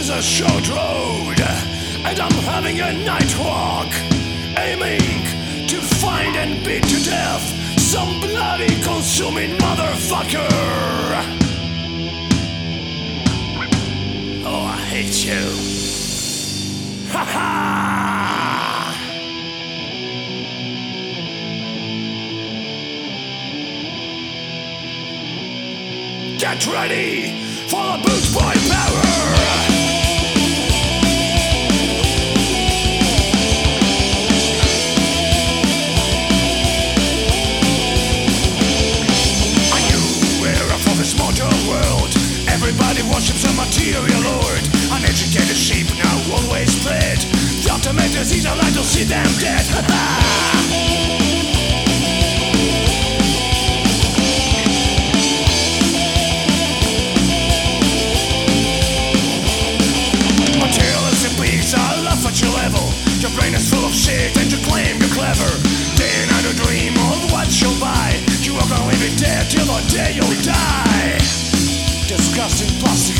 Is a short road, and I'm having a night walk, aiming to find and beat to death some bloody consuming motherfucker. Oh, I hate you. Ha ha! Get ready for the boot always fed. The ultimate disease, I like to see them dead. Materialistic beings are laugh at your level. Your brain is full of shit and you claim you're clever. Day and night you dream of what you'll buy. You are gonna leave it dead till the day you die. Disgusting plastic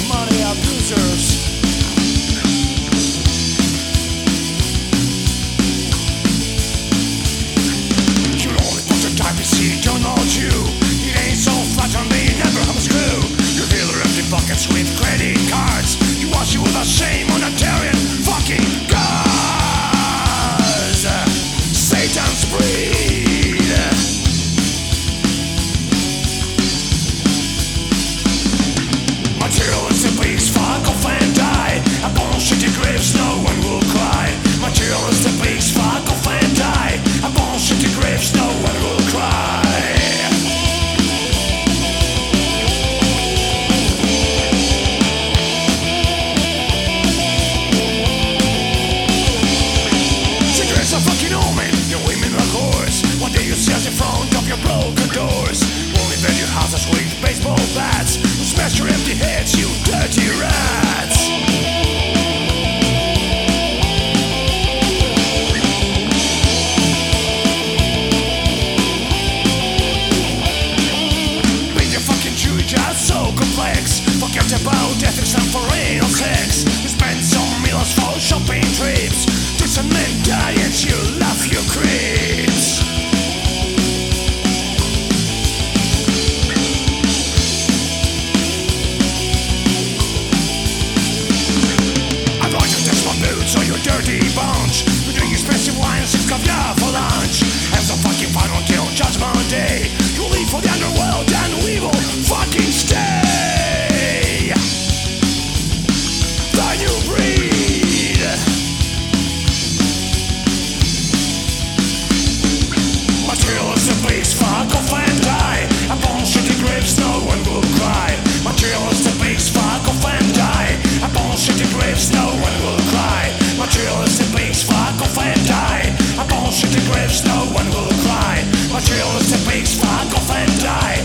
Please fuck off and die.